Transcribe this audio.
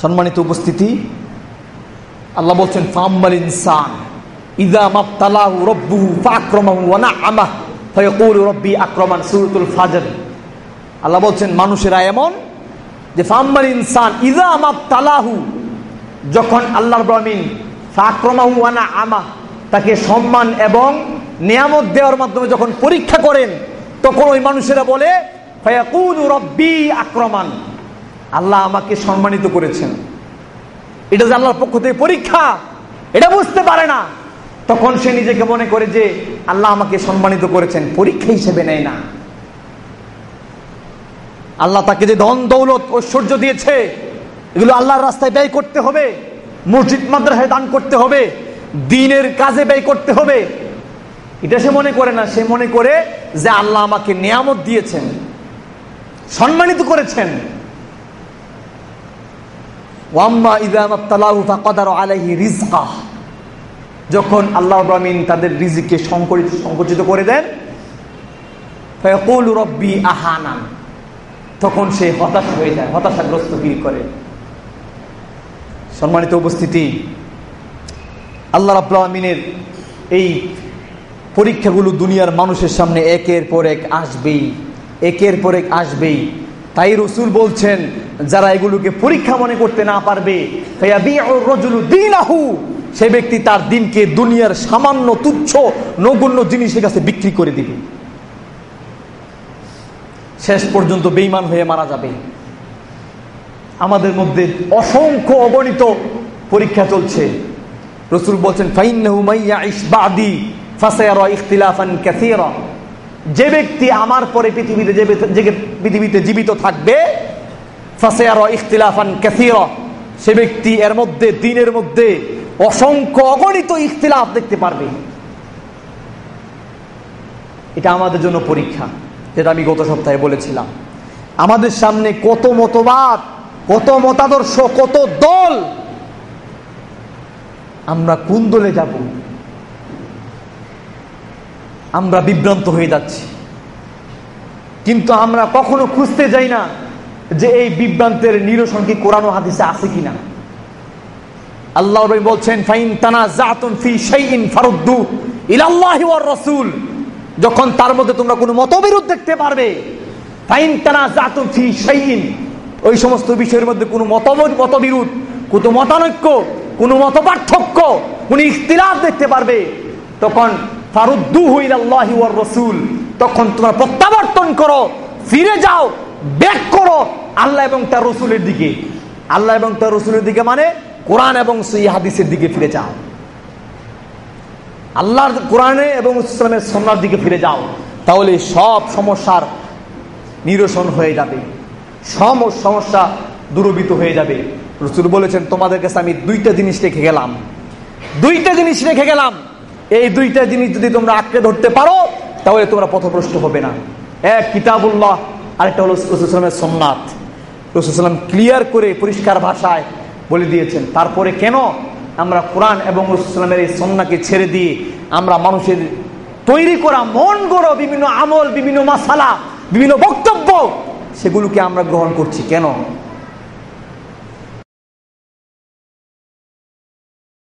সম্মানিত উপস্থিতি, আল্লাহ বলছেন, ফাম্মাল ইনসান, ইদা মাবতালাহু রব্বুহু ফাকরামাহু ওয়া নাআমাহ, ফায়াকুলু রব্বি আকরামান সূরাতুল ফাজর। আল্লাহ বলছেন, মানুষেরা এমন যে ফাম্মাল ইনসান, ইদা মাবতালাহু, যখন আল্লাহর ব্রহ্মিন ফাকরামাহু ওয়া নাআমাহ, তাকে সম্মান এবং নিয়ামত দেওয়ার মাধ্যমে যখন পরীক্ষা করেন, তখন ওই মানুষেরা বলে, ফায়াকুলু রব্বি আক্রমান আল্লাহ আমাকে সম্মানিত করেছেন। এটা যে আল্লাহর পক্ষ থেকে পরীক্ষা, এটা বুঝতে পারে না। তখন সে নিজেকে মনে করে যে আল্লাহ আমাকে সম্মানিত করেছেন, পরীক্ষা হিসেবে নেয় না। আল্লাহ তাকে যে ধন, দৌলত ঐশ্বর্য দিয়েছে, এগুলো আল্লাহর রাস্তায় ব্যয় করতে হবে, মসজিদ, মাদ্রাসায় দান করতে হবে, দিনের কাজে ব্যয় করতে হবে। এটা সে মনে করে না, সে মনে করে যে আল্লাহ আমাকে নিয়ামত দিয়েছেন, সম্মানিত করেছেন। যখন আল্লাহ ব্রাহ্মিন তাদের রিজিকে সংকুচিত করে দেন রব্বি আহানান। তখন সে হতাশ হয়ে যায়, হতাশাগ্রস্ত ফিল করে। সম্মানিত উপস্থিতি, আল্লাহ রাব্লামিনের এই পরীক্ষাগুলো দুনিয়ার মানুষের সামনে একের পর এক আসবেই, একের পর এক আসবেই। তাই রসুল বলছেন, যারা এগুলোকে পরীক্ষা মনে করতে না পারবে সে ব্যক্তি তার দিনকে দুনিয়ার সামান্য তুচ্ছ, নগণ্য জিনিসের কাছে বিক্রি করে দিবে। শেষ পর্যন্ত বেইমান হয়ে মারা যাবে। আমাদের মধ্যে অসংখ্য অগণিত পরীক্ষা চলছে। রসুল বলছেন যে ব্যক্তি আমার পরে পৃথিবীতে যে পৃথিবীতে জীবিত থাকবে ইখতিলাফান সে ব্যক্তি এর মধ্যে, দিনের মধ্যে অসংখ্য অগণিত ইখতিলাফ দেখতে পারবে। এটা আমাদের জন্য পরীক্ষা, যেটা আমি গত সপ্তাহে বলেছিলাম। আমাদের সামনে কত মতবাদ, কত মতাদর্শ, কত দল, আমরা কোন দলে যাব? আমরা বিভ্রান্ত হয়ে যাচ্ছি। কিন্তু আমরা কখনো খুঁজতে যাই না যে এই বিভ্রান্তের নিরসন কি কোরআন হাদিসে আছে কিনা। আল্লাহ বলছেন, ফাইন তানা জাতুন ফি শাইইন ফারুদ্দু ইলাল্লাহি ওয়ার রাসূল। যখন তার মধ্যে তোমরা কোনো মতবিরোধ দেখতে পারবে, ফাইন তানা জাতুন ফি শাইইন। ওই সমস্ত বিষয়ের মধ্যে কোনো মতবিরোধ মতবিরোধ, কোনো মতানৈক্য, কোনো মত পার্থক্য কোন ইখতিলাফ দেখতে পারবে। তখন রাসূল। তখন তোমরা প্রত্যাবর্তন করো, ফিরে যাও, ব্যাক করো আল্লাহ এবং তার রসুলের দিকে। আল্লাহ এবং তার রসুলের দিকে মানে কোরআন এবং সেই হাদিসের দিকে ফিরে যাও। আল্লাহর কোরআনে এবং ইসলামের সন্ন্যার দিকে ফিরে যাও। তাহলে সব সমস্যার নিরসন হয়ে যাবে। সব সমস্যা দূরবিত হয়ে যাবে। রসুল বলেছেন, তোমাদের কাছে আমি দুইটা জিনিস রেখে গেলাম। দুইটা জিনিস রেখে গেলাম। এই দুইটা জিনিস যদি তোমরা আঁকড়ে ধরতে পারো, তাহলে তোমরা পথভ্রষ্ট হবে না। এক, কিতাবুল্লাহ, আরেকটা হলো রসুলামের সোমনাথ রসুলাম ক্লিয়ার করে পরিষ্কার ভাষায় বলে দিয়েছেন, তারপরে কেন আমরা কোরআন এবং রসুলামের এই সন্নাকে ছেড়ে দিয়ে আমরা মানুষের তৈরি করা মন গড়ো বিভিন্ন আমল, বিভিন্ন মাসালা, বিভিন্ন বক্তব্য, সেগুলোকে আমরা গ্রহণ করছি কেন?